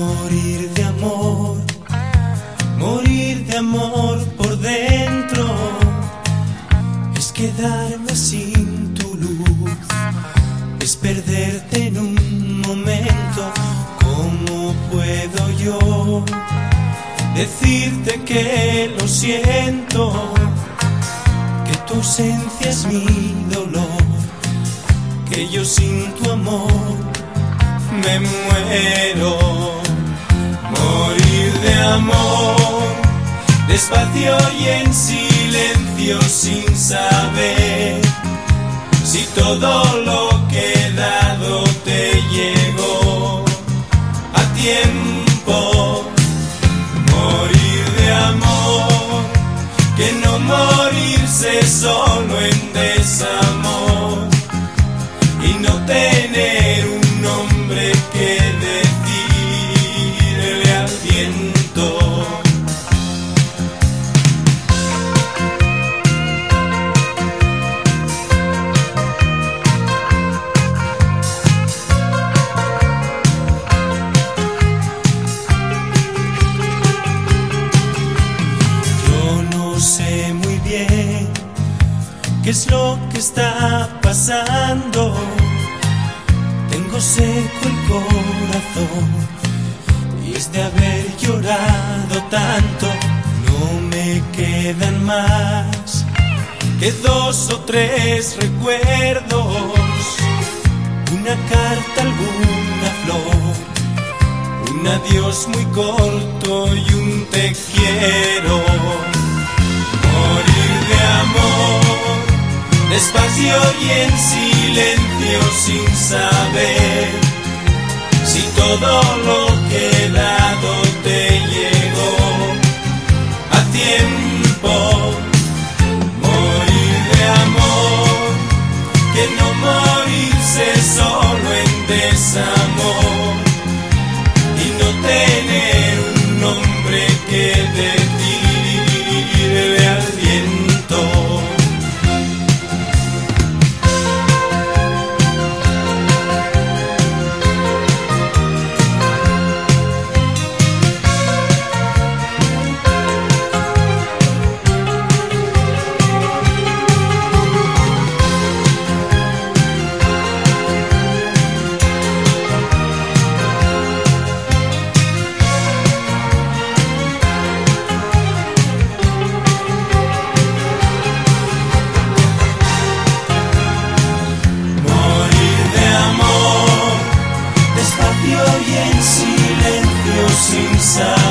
morir de amor, morir de amor por dentro, es quedarme sin tu luz, es perderte en un momento, ¿cómo puedo yo decirte que lo siento? Que tu ausencia es mi dolor, que yo sin tu amor me muero. Morir de amor, despacio y en silencio sin saber si todo lo que he dado te llegó a tiempo. Morir de amor, que no morirse solo en desamor y no tener un nombre que es lo que está pasando. Tengo seco el corazón y es de haber llorado tanto. No me quedan más que dos o tres recuerdos, una carta, alguna flor, un adiós muy corto y un te quiero. Despacio y en silencio sin saber si todo lo que he sin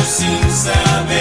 despacio y en silencio sin saber